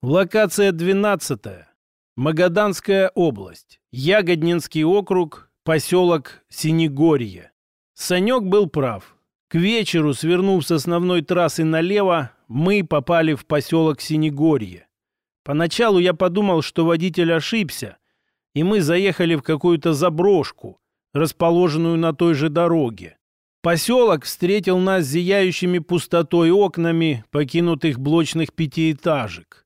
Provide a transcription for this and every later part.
Локация 12. Магаданская область. Ягоднинский округ. Поселок Синегорье. Санек был прав. К вечеру, свернув с основной трассы налево, мы попали в поселок Синегорье. Поначалу я подумал, что водитель ошибся, и мы заехали в какую-то заброшку, расположенную на той же дороге. Поселок встретил нас зияющими пустотой окнами покинутых блочных пятиэтажек.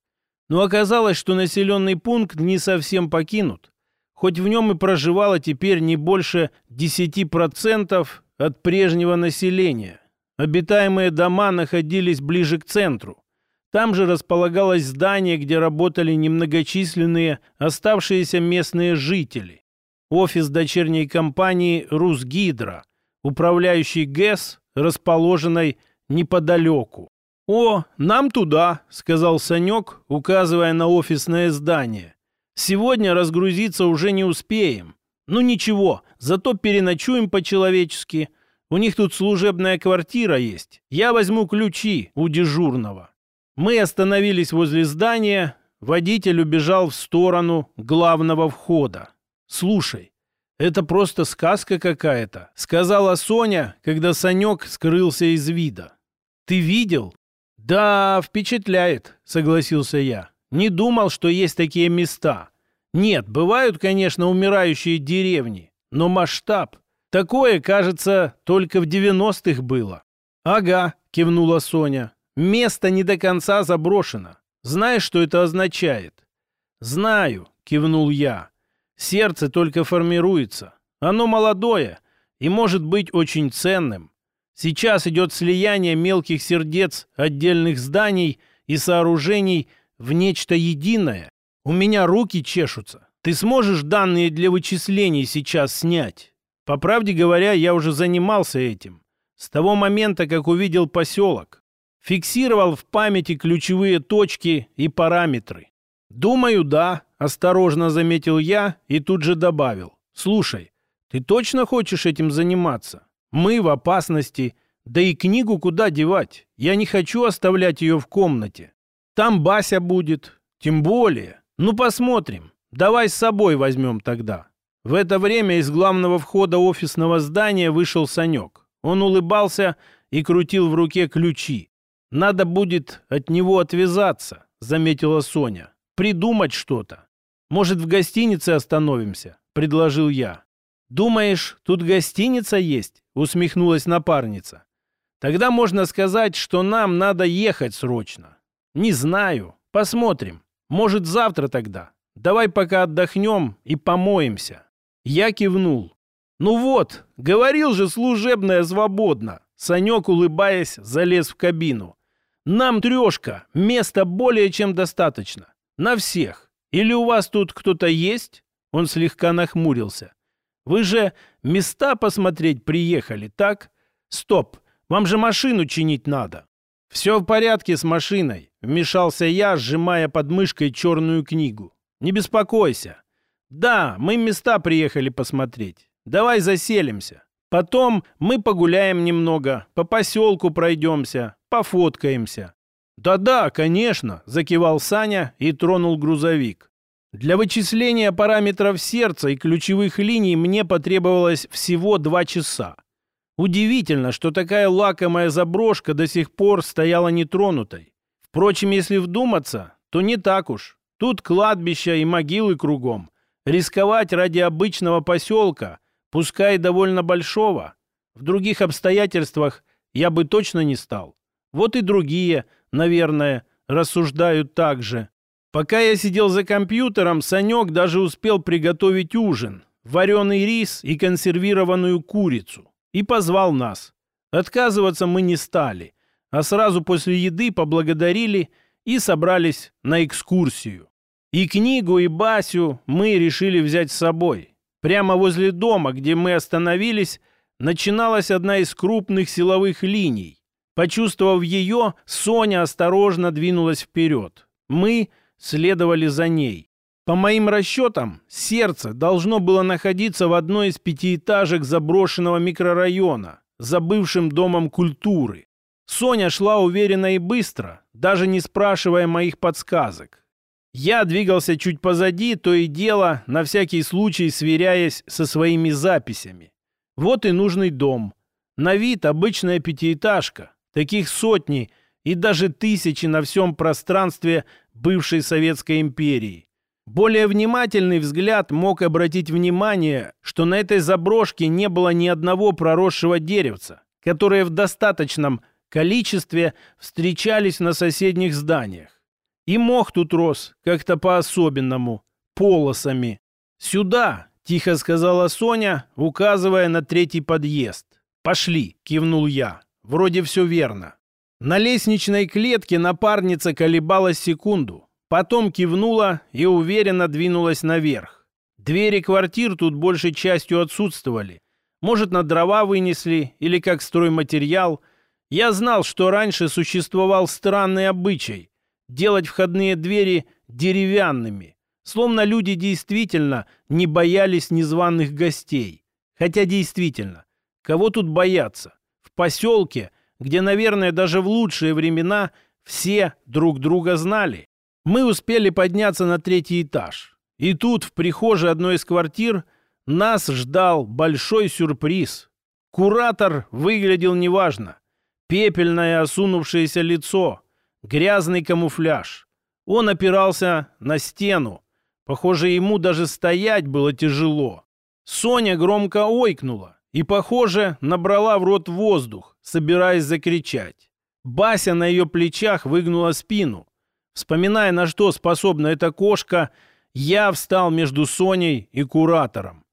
Но оказалось, что населенный пункт не совсем покинут, хоть в нем и проживало теперь не больше 10% от прежнего населения. Обитаемые дома находились ближе к центру. Там же располагалось здание, где работали немногочисленные оставшиеся местные жители. Офис дочерней компании «Русгидро», управляющий ГЭС, расположенной неподалеку. «О, нам туда», — сказал Санек, указывая на офисное здание. «Сегодня разгрузиться уже не успеем. Ну ничего, зато переночуем по-человечески. У них тут служебная квартира есть. Я возьму ключи у дежурного». Мы остановились возле здания. Водитель убежал в сторону главного входа. «Слушай, это просто сказка какая-то», — сказала Соня, когда Санек скрылся из вида. «Ты видел?» «Да, впечатляет», — согласился я. «Не думал, что есть такие места. Нет, бывают, конечно, умирающие деревни, но масштаб. Такое, кажется, только в 90-х было». «Ага», — кивнула Соня. «Место не до конца заброшено. Знаешь, что это означает?» «Знаю», — кивнул я. «Сердце только формируется. Оно молодое и может быть очень ценным. Сейчас идет слияние мелких сердец отдельных зданий и сооружений в нечто единое. У меня руки чешутся. Ты сможешь данные для вычислений сейчас снять? По правде говоря, я уже занимался этим. С того момента, как увидел поселок. Фиксировал в памяти ключевые точки и параметры. «Думаю, да», — осторожно заметил я и тут же добавил. «Слушай, ты точно хочешь этим заниматься? Мы в опасности. Да и книгу куда девать? Я не хочу оставлять ее в комнате. Там Бася будет. Тем более. Ну, посмотрим. Давай с собой возьмем тогда. В это время из главного входа офисного здания вышел Санек. Он улыбался и крутил в руке ключи. «Надо будет от него отвязаться», — заметила Соня. «Придумать что-то. Может, в гостинице остановимся?» — предложил я. «Думаешь, тут гостиница есть?» — усмехнулась напарница. «Тогда можно сказать, что нам надо ехать срочно». «Не знаю. Посмотрим. Может, завтра тогда. Давай пока отдохнем и помоемся». Я кивнул. «Ну вот, говорил же служебная свободно». Санек, улыбаясь, залез в кабину. «Нам трешка. Места более чем достаточно. На всех. Или у вас тут кто-то есть?» Он слегка нахмурился. Вы же места посмотреть приехали, так? Стоп, вам же машину чинить надо. Все в порядке с машиной, вмешался я, сжимая под мышкой черную книгу. Не беспокойся. Да, мы места приехали посмотреть. Давай заселимся. Потом мы погуляем немного, по поселку пройдемся, пофоткаемся. «Да-да, конечно», — закивал Саня и тронул грузовик. Для вычисления параметров сердца и ключевых линий мне потребовалось всего два часа. Удивительно, что такая лакомая заброшка до сих пор стояла нетронутой. Впрочем, если вдуматься, то не так уж. Тут кладбища и могилы кругом. Рисковать ради обычного поселка, пускай довольно большого, в других обстоятельствах я бы точно не стал. Вот и другие, наверное, рассуждают так же. Пока я сидел за компьютером, Санек даже успел приготовить ужин, вареный рис и консервированную курицу. И позвал нас. Отказываться мы не стали, а сразу после еды поблагодарили и собрались на экскурсию. И книгу, и Басю мы решили взять с собой. Прямо возле дома, где мы остановились, начиналась одна из крупных силовых линий. Почувствовав ее, Соня осторожно двинулась вперед. Мы – следовали за ней. По моим расчетам, сердце должно было находиться в одной из пятиэтажек заброшенного микрорайона, за бывшим домом культуры. Соня шла уверенно и быстро, даже не спрашивая моих подсказок. Я двигался чуть позади, то и дело, на всякий случай сверяясь со своими записями. Вот и нужный дом. На вид обычная пятиэтажка. Таких сотни и даже тысячи на всем пространстве бывшей Советской империи. Более внимательный взгляд мог обратить внимание, что на этой заброшке не было ни одного проросшего деревца, которое в достаточном количестве встречались на соседних зданиях. И мох тут рос как-то по-особенному, полосами. «Сюда!» — тихо сказала Соня, указывая на третий подъезд. «Пошли!» — кивнул я. «Вроде все верно». На лестничной клетке напарница колебалась секунду, потом кивнула и уверенно двинулась наверх. Двери квартир тут большей частью отсутствовали. Может, на дрова вынесли или как стройматериал. Я знал, что раньше существовал странный обычай делать входные двери деревянными, словно люди действительно не боялись незваных гостей. Хотя действительно, кого тут бояться? В поселке – где, наверное, даже в лучшие времена все друг друга знали. Мы успели подняться на третий этаж. И тут, в прихожей одной из квартир, нас ждал большой сюрприз. Куратор выглядел неважно. Пепельное осунувшееся лицо, грязный камуфляж. Он опирался на стену. Похоже, ему даже стоять было тяжело. Соня громко ойкнула и, похоже, набрала в рот воздух, собираясь закричать. Бася на ее плечах выгнула спину. Вспоминая, на что способна эта кошка, я встал между Соней и куратором.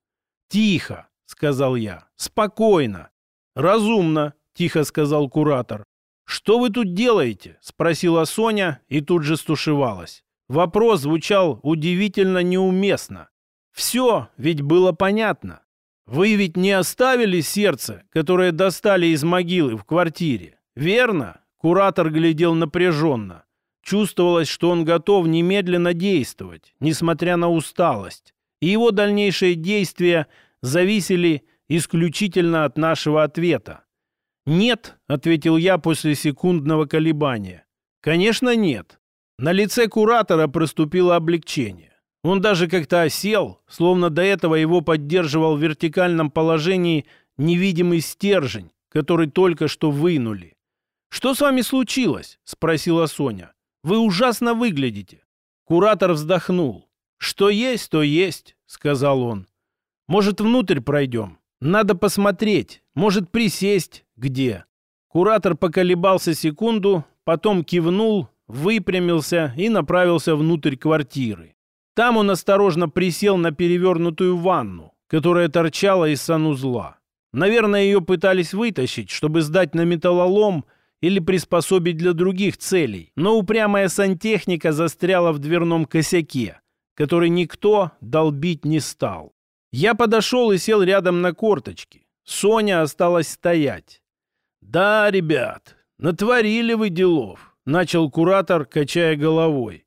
«Тихо», — сказал я, — «спокойно». «Разумно», — тихо сказал куратор. «Что вы тут делаете?» — спросила Соня и тут же стушевалась. Вопрос звучал удивительно неуместно. Все ведь было понятно. Вы ведь не оставили сердце, которое достали из могилы в квартире, верно? Куратор глядел напряженно. Чувствовалось, что он готов немедленно действовать, несмотря на усталость. И его дальнейшие действия зависели исключительно от нашего ответа. «Нет», — ответил я после секундного колебания. «Конечно, нет». На лице куратора проступило облегчение. Он даже как-то осел, словно до этого его поддерживал в вертикальном положении невидимый стержень, который только что вынули. «Что с вами случилось?» — спросила Соня. «Вы ужасно выглядите». Куратор вздохнул. «Что есть, то есть», — сказал он. «Может, внутрь пройдем? Надо посмотреть. Может, присесть? Где?» Куратор поколебался секунду, потом кивнул, выпрямился и направился внутрь квартиры. Там он осторожно присел на перевернутую ванну, которая торчала из санузла. Наверное, ее пытались вытащить, чтобы сдать на металлолом или приспособить для других целей, но упрямая сантехника застряла в дверном косяке, который никто долбить не стал. Я подошел и сел рядом на корточки. Соня осталась стоять. «Да, ребят, натворили вы делов», — начал куратор, качая головой.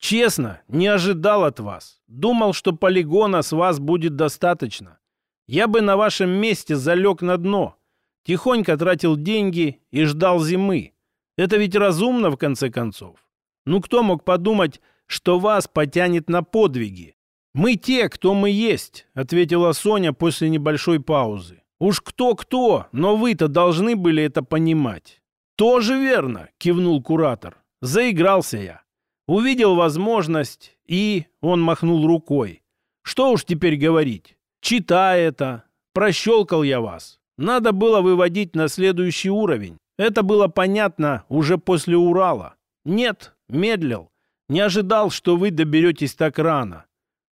Честно, не ожидал от вас. Думал, что полигона с вас будет достаточно. Я бы на вашем месте залег на дно. Тихонько тратил деньги и ждал зимы. Это ведь разумно, в конце концов. Ну, кто мог подумать, что вас потянет на подвиги? «Мы те, кто мы есть», — ответила Соня после небольшой паузы. «Уж кто-кто, но вы-то должны были это понимать». «Тоже верно», — кивнул куратор. «Заигрался я. Увидел возможность и... Он махнул рукой. Что уж теперь говорить. Читай это. Прощелкал я вас. Надо было выводить на следующий уровень. Это было понятно уже после Урала. Нет, медлил. Не ожидал, что вы доберетесь так рано.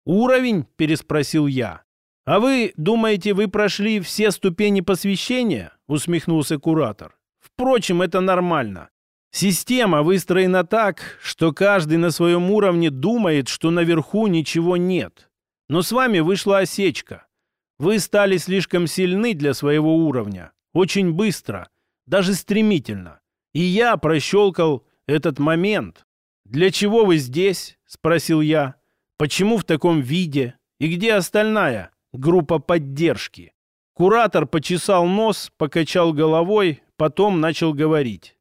«Уровень?» – переспросил я. «А вы думаете, вы прошли все ступени посвящения?» – усмехнулся куратор. «Впрочем, это нормально. Система выстроена так, что каждый на своем уровне думает, что наверху ничего нет. Но с вами вышла осечка. Вы стали слишком сильны для своего уровня. Очень быстро, даже стремительно. И я прощелкал этот момент. «Для чего вы здесь?» – спросил я. «Почему в таком виде? И где остальная группа поддержки?» Куратор почесал нос, покачал головой, потом начал говорить.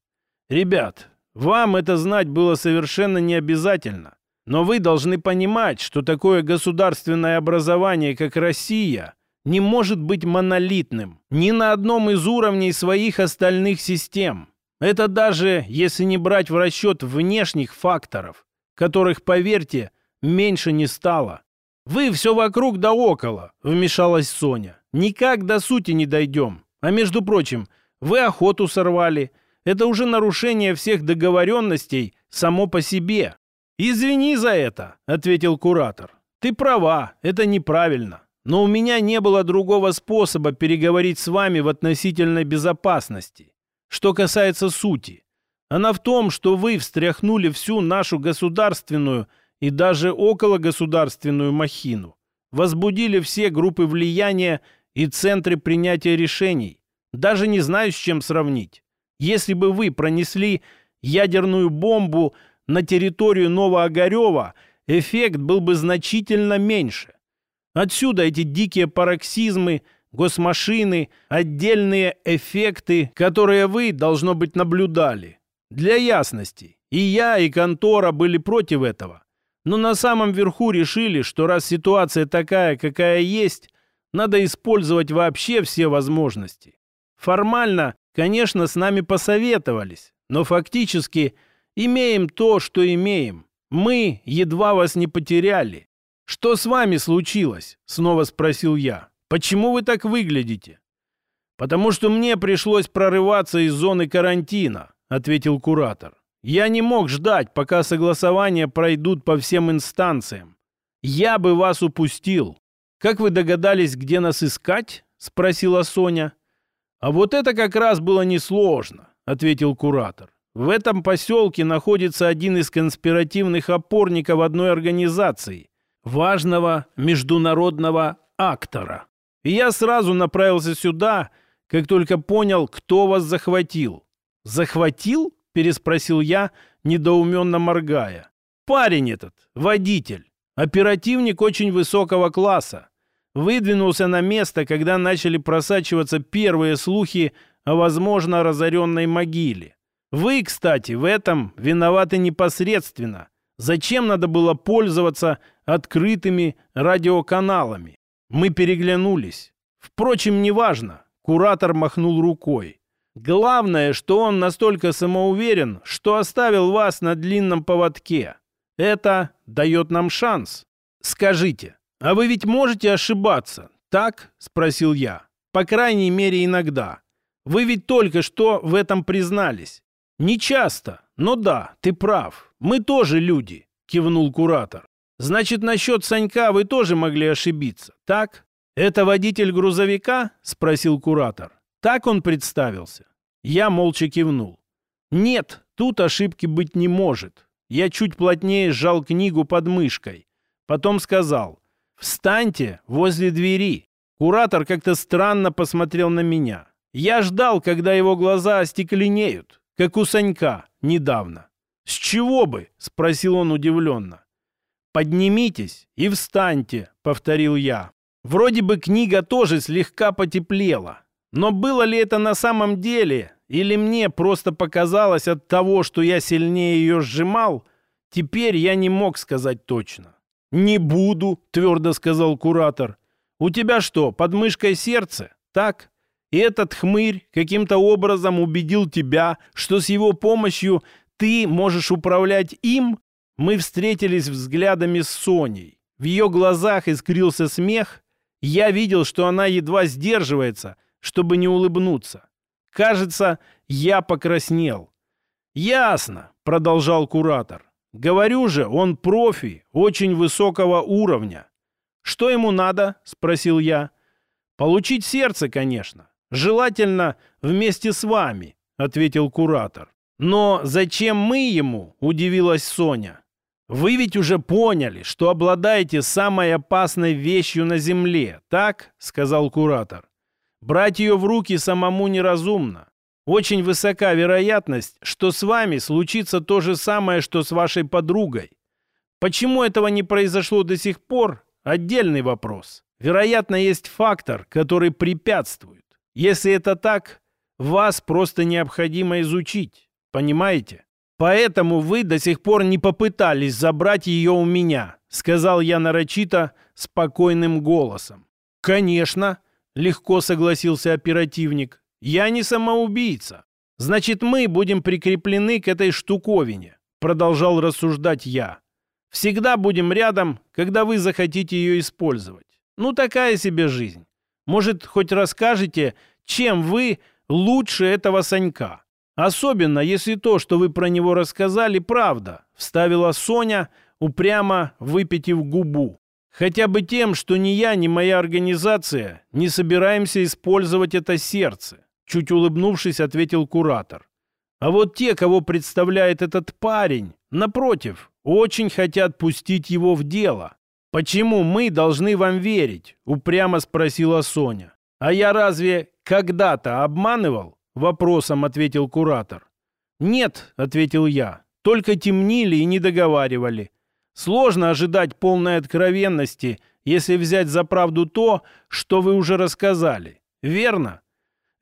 Ребят, вам это знать было совершенно не обязательно. Но вы должны понимать, что такое государственное образование, как Россия, не может быть монолитным ни на одном из уровней своих остальных систем. Это даже если не брать в расчет внешних факторов, которых, поверьте, меньше не стало. «Вы все вокруг да около», — вмешалась Соня. «Никак до сути не дойдем. А между прочим, вы охоту сорвали. Это уже нарушение всех договоренностей само по себе». «Извини за это», — ответил куратор. «Ты права, это неправильно. Но у меня не было другого способа переговорить с вами в относительной безопасности. Что касается сути, она в том, что вы встряхнули всю нашу государственную и даже окологосударственную махину, возбудили все группы влияния и центры принятия решений. Даже не знаю, с чем сравнить. Если бы вы пронесли ядерную бомбу на территорию Новоогарева, эффект был бы значительно меньше. Отсюда эти дикие пароксизмы, госмашины, отдельные эффекты, которые вы, должно быть, наблюдали. Для ясности, и я, и контора были против этого. Но на самом верху решили, что раз ситуация такая, какая есть, надо использовать вообще все возможности. Формально, конечно, с нами посоветовались, но фактически имеем то, что имеем. Мы едва вас не потеряли. «Что с вами случилось?» — снова спросил я. «Почему вы так выглядите?» «Потому что мне пришлось прорываться из зоны карантина», — ответил куратор. Я не мог ждать, пока согласования пройдут по всем инстанциям. Я бы вас упустил. Как вы догадались, где нас искать? Спросила Соня. А вот это как раз было несложно, ответил куратор. В этом поселке находится один из конспиративных опорников одной организации, важного международного актора. И я сразу направился сюда, как только понял, кто вас захватил. Захватил? переспросил я, недоуменно моргая. «Парень этот, водитель, оперативник очень высокого класса. Выдвинулся на место, когда начали просачиваться первые слухи о, возможно, разоренной могиле. Вы, кстати, в этом виноваты непосредственно. Зачем надо было пользоваться открытыми радиоканалами? Мы переглянулись. Впрочем, неважно. Куратор махнул рукой. Главное, что он настолько самоуверен, что оставил вас на длинном поводке. Это дает нам шанс. Скажите, а вы ведь можете ошибаться, так? Спросил я. По крайней мере, иногда. Вы ведь только что в этом признались. Не часто, но да, ты прав. Мы тоже люди, кивнул куратор. Значит, насчет Санька вы тоже могли ошибиться, так? Это водитель грузовика? Спросил куратор. Так он представился. Я молча кивнул. Нет, тут ошибки быть не может. Я чуть плотнее сжал книгу под мышкой. Потом сказал, «Встаньте возле двери». Куратор как-то странно посмотрел на меня. Я ждал, когда его глаза остекленеют, как у Санька недавно. «С чего бы?» — спросил он удивленно. «Поднимитесь и встаньте», — повторил я. Вроде бы книга тоже слегка потеплела. Но было ли это на самом деле, или мне просто показалось от того, что я сильнее ее сжимал, теперь я не мог сказать точно. «Не буду», — твердо сказал куратор. «У тебя что, под мышкой сердце? Так?» Этот хмырь каким-то образом убедил тебя, что с его помощью ты можешь управлять им? Мы встретились взглядами с Соней. В ее глазах искрился смех. Я видел, что она едва сдерживается, чтобы не улыбнуться. Кажется, я покраснел. «Ясно», — продолжал куратор. «Говорю же, он профи, очень высокого уровня». «Что ему надо?» — спросил я. «Получить сердце, конечно. Желательно вместе с вами», — ответил куратор. «Но зачем мы ему?» — удивилась Соня. «Вы ведь уже поняли, что обладаете самой опасной вещью на Земле, так?» — сказал куратор. Брать ее в руки самому неразумно. Очень высока вероятность, что с вами случится то же самое, что с вашей подругой. Почему этого не произошло до сих пор? Отдельный вопрос. Вероятно, есть фактор, который препятствует. Если это так, вас просто необходимо изучить. Понимаете? Поэтому вы до сих пор не попытались забрать ее у меня, сказал я нарочито спокойным голосом. Конечно, легко согласился оперативник. Я не самоубийца. Значит, мы будем прикреплены к этой штуковине, продолжал рассуждать я. Всегда будем рядом, когда вы захотите ее использовать. Ну, такая себе жизнь. Может, хоть расскажете, чем вы лучше этого Санька? Особенно, если то, что вы про него рассказали, правда, вставила Соня, упрямо выпитив губу. Хотя бы тем, что ни я, ни моя организация не собираемся использовать это сердце, чуть улыбнувшись, ответил куратор. А вот те, кого представляет этот парень, напротив, очень хотят пустить его в дело. «Почему мы должны вам верить?» — упрямо спросила Соня. «А я разве когда-то обманывал?» — вопросом ответил куратор. «Нет», — ответил я, — «только темнили и не договаривали. Сложно ожидать полной откровенности, если взять за правду то, что вы уже рассказали. Верно?»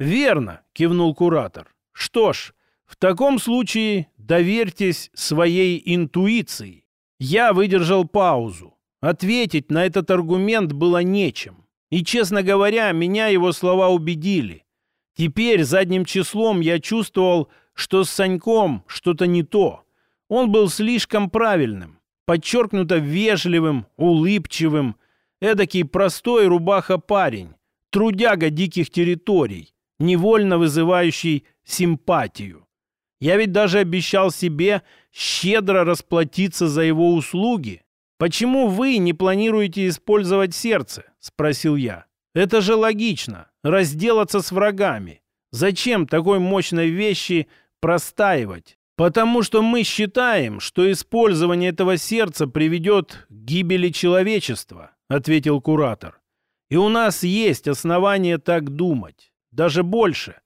«Верно», — кивнул куратор. «Что ж, в таком случае доверьтесь своей интуиции». Я выдержал паузу. Ответить на этот аргумент было нечем. И, честно говоря, меня его слова убедили. Теперь задним числом я чувствовал, что с Саньком что-то не то. Он был слишком правильным, подчеркнуто вежливым, улыбчивым, эдакий простой рубаха-парень, трудяга диких территорий, невольно вызывающий симпатию. Я ведь даже обещал себе щедро расплатиться за его услуги, «Почему вы не планируете использовать сердце?» – спросил я. «Это же логично. Разделаться с врагами. Зачем такой мощной вещи простаивать? Потому что мы считаем, что использование этого сердца приведет к гибели человечества», – ответил куратор. «И у нас есть основания так думать. Даже больше.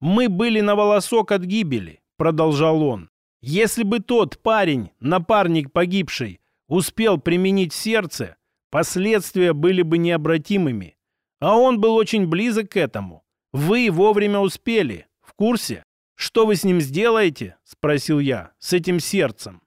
Мы были на волосок от гибели», – продолжал он. «Если бы тот парень, напарник погибший, успел применить сердце, последствия были бы необратимыми. А он был очень близок к этому. Вы вовремя успели. В курсе? Что вы с ним сделаете? Спросил я. С этим сердцем.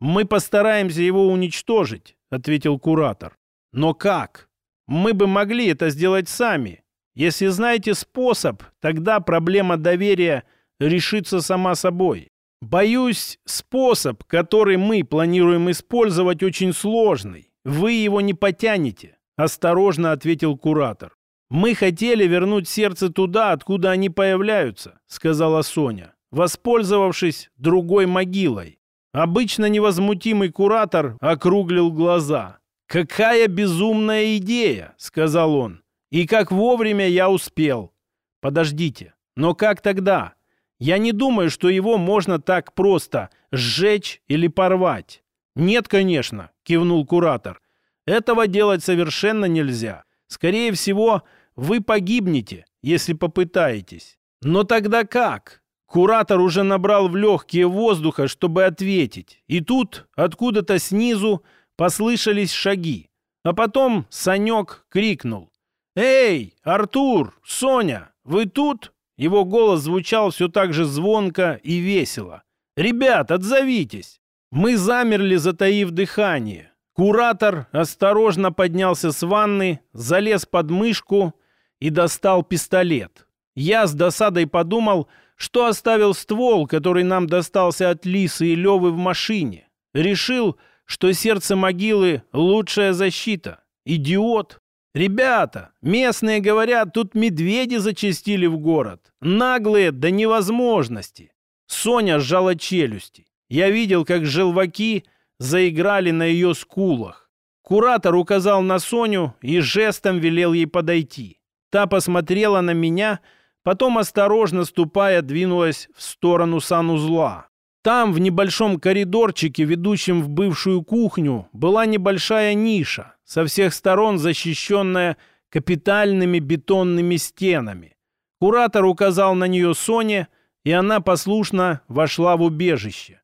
Мы постараемся его уничтожить, ответил куратор. Но как? Мы бы могли это сделать сами. Если знаете способ, тогда проблема доверия решится сама собой. Боюсь, способ, который мы планируем использовать, очень сложный. Вы его не потянете, осторожно ответил куратор. Мы хотели вернуть сердце туда, откуда они появляются, сказала Соня, воспользовавшись другой могилой. Обычно невозмутимый куратор округлил глаза. «Какая безумная идея!» — сказал он. «И как вовремя я успел!» «Подождите, но как тогда? Я не думаю, что его можно так просто сжечь или порвать. Нет, конечно, кивнул куратор. Этого делать совершенно нельзя. Скорее всего, вы погибнете, если попытаетесь. Но тогда как? Куратор уже набрал в легкие воздуха, чтобы ответить. И тут, откуда-то снизу, послышались шаги. А потом Санек крикнул. «Эй, Артур, Соня, вы тут?» Его голос звучал все так же звонко и весело. «Ребят, отзовитесь!» Мы замерли, затаив дыхание. Куратор осторожно поднялся с ванны, залез под мышку и достал пистолет. Я с досадой подумал, что оставил ствол, который нам достался от Лисы и Левы в машине. Решил, что сердце могилы — лучшая защита. Идиот! «Ребята, местные говорят, тут медведи зачастили в город. Наглые до невозможности». Соня сжала челюсти. Я видел, как желваки заиграли на ее скулах. Куратор указал на Соню и жестом велел ей подойти. Та посмотрела на меня, потом, осторожно ступая, двинулась в сторону санузла. Там, в небольшом коридорчике, ведущем в бывшую кухню, была небольшая ниша, со всех сторон защищенная капитальными бетонными стенами. Куратор указал на нее Соне, и она послушно вошла в убежище.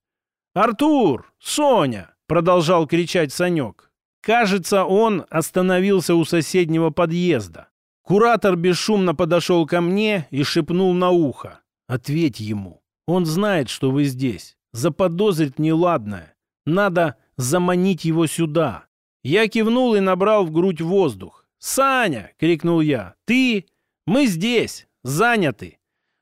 «Артур! Соня!» — продолжал кричать Санек. Кажется, он остановился у соседнего подъезда. Куратор бесшумно подошел ко мне и шепнул на ухо. «Ответь ему. Он знает, что вы здесь. заподозрит неладное. Надо заманить его сюда. Я кивнул и набрал в грудь воздух. «Саня!» — крикнул я. «Ты? Мы здесь! Заняты!»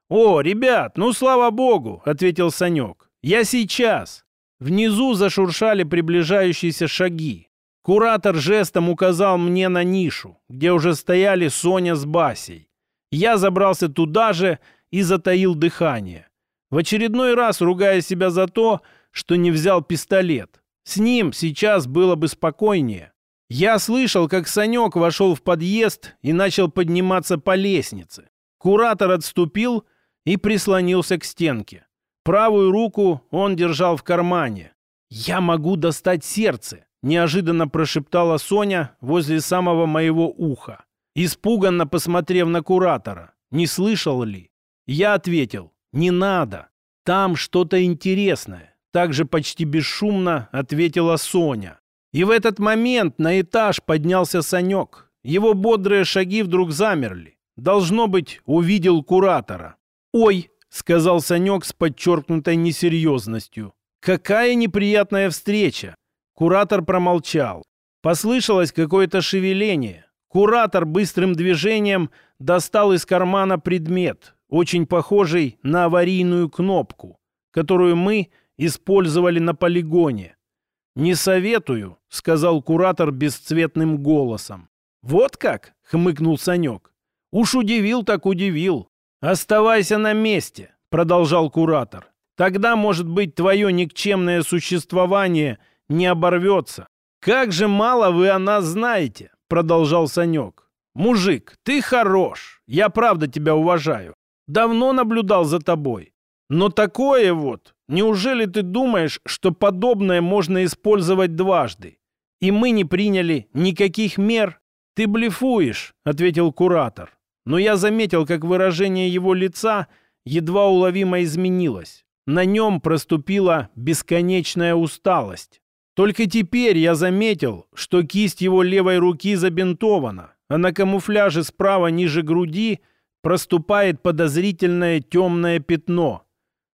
«О, ребят, ну слава богу!» — ответил Санек. «Я сейчас!» Внизу зашуршали приближающиеся шаги. Куратор жестом указал мне на нишу, где уже стояли Соня с Басей. Я забрался туда же и затаил дыхание. В очередной раз ругая себя за то, что не взял пистолет. С ним сейчас было бы спокойнее. Я слышал, как Санек вошел в подъезд и начал подниматься по лестнице. Куратор отступил и прислонился к стенке. Правую руку он держал в кармане. «Я могу достать сердце», — неожиданно прошептала Соня возле самого моего уха. Испуганно посмотрев на куратора, не слышал ли? Я ответил, не надо. Там что-то интересное. Также почти бесшумно ответила Соня. И в этот момент на этаж поднялся Санек. Его бодрые шаги вдруг замерли. Должно быть, увидел куратора. «Ой!» — сказал Санек с подчеркнутой несерьезностью. «Какая неприятная встреча!» Куратор промолчал. Послышалось какое-то шевеление. Куратор быстрым движением достал из кармана предмет, очень похожий на аварийную кнопку, которую мы использовали на полигоне. «Не советую», — сказал куратор бесцветным голосом. «Вот как?» — хмыкнул Санек. «Уж удивил так удивил. Оставайся на месте», — продолжал куратор. «Тогда, может быть, твое никчемное существование не оборвется». «Как же мало вы о нас знаете», — продолжал Санек. «Мужик, ты хорош. Я правда тебя уважаю. Давно наблюдал за тобой. Но такое вот, неужели ты думаешь, что подобное можно использовать дважды? И мы не приняли никаких мер? Ты блефуешь, ответил куратор. Но я заметил, как выражение его лица едва уловимо изменилось. На нем проступила бесконечная усталость. Только теперь я заметил, что кисть его левой руки забинтована, а на камуфляже справа ниже груди – проступает подозрительное темное пятно.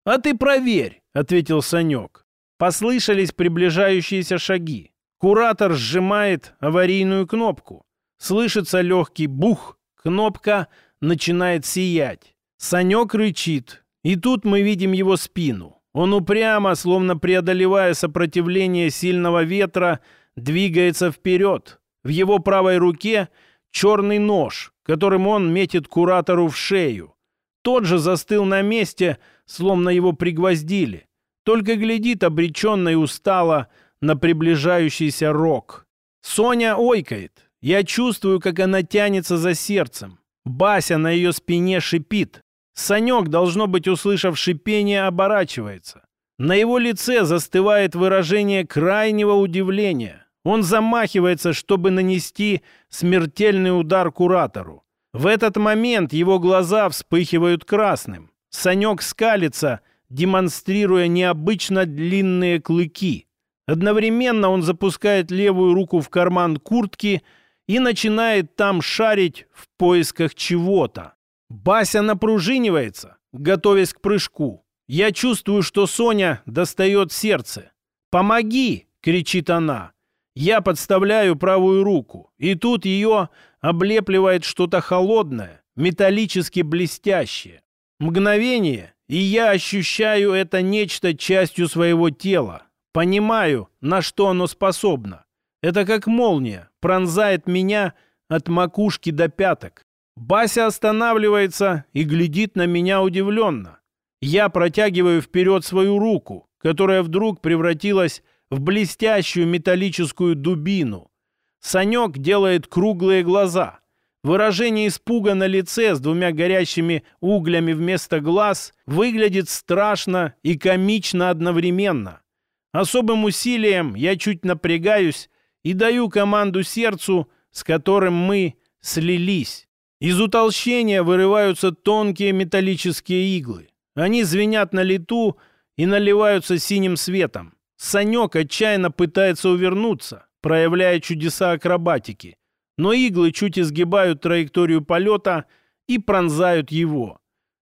«А ты проверь», — ответил Санек. Послышались приближающиеся шаги. Куратор сжимает аварийную кнопку. Слышится легкий бух, кнопка начинает сиять. Санек рычит, и тут мы видим его спину. Он упрямо, словно преодолевая сопротивление сильного ветра, двигается вперед. В его правой руке черный нож, которым он метит куратору в шею. Тот же застыл на месте, словно его пригвоздили. Только глядит обреченно и устало на приближающийся рок. Соня ойкает. Я чувствую, как она тянется за сердцем. Бася на ее спине шипит. Санек, должно быть, услышав шипение, оборачивается. На его лице застывает выражение крайнего удивления. Он замахивается, чтобы нанести смертельный удар куратору. В этот момент его глаза вспыхивают красным. Санек скалится, демонстрируя необычно длинные клыки. Одновременно он запускает левую руку в карман куртки и начинает там шарить в поисках чего-то. Бася напружинивается, готовясь к прыжку. Я чувствую, что Соня достает сердце. «Помоги!» — кричит она. Я подставляю правую руку, и тут ее облепливает что-то холодное, металлически блестящее. Мгновение, и я ощущаю это нечто частью своего тела. Понимаю, на что оно способно. Это как молния, пронзает меня от макушки до пяток. Бася останавливается и глядит на меня удивленно. Я протягиваю вперед свою руку, которая вдруг превратилась в блестящую металлическую дубину. Санек делает круглые глаза. Выражение испуга на лице с двумя горящими углями вместо глаз выглядит страшно и комично одновременно. Особым усилием я чуть напрягаюсь и даю команду сердцу, с которым мы слились. Из утолщения вырываются тонкие металлические иглы. Они звенят на лету и наливаются синим светом. Санек отчаянно пытается увернуться, проявляя чудеса акробатики, но иглы чуть изгибают траекторию полета и пронзают его.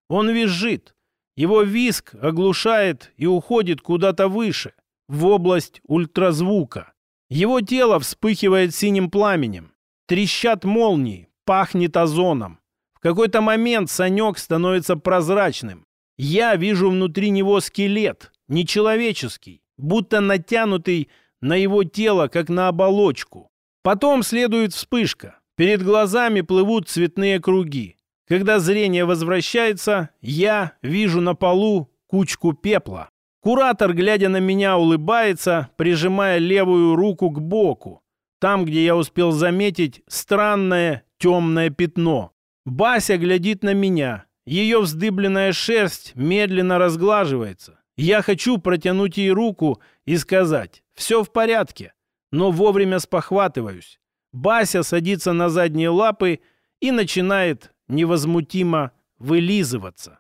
Он визжит. Его виск оглушает и уходит куда-то выше, в область ультразвука. Его тело вспыхивает синим пламенем. Трещат молнии, пахнет озоном. В какой-то момент Санек становится прозрачным. Я вижу внутри него скелет, нечеловеческий, будто натянутый на его тело, как на оболочку. Потом следует вспышка. Перед глазами плывут цветные круги. Когда зрение возвращается, я вижу на полу кучку пепла. Куратор, глядя на меня, улыбается, прижимая левую руку к боку, там, где я успел заметить странное темное пятно. Бася глядит на меня. Ее вздыбленная шерсть медленно разглаживается. Я хочу протянуть ей руку и сказать «все в порядке», но вовремя спохватываюсь. Бася садится на задние лапы и начинает невозмутимо вылизываться.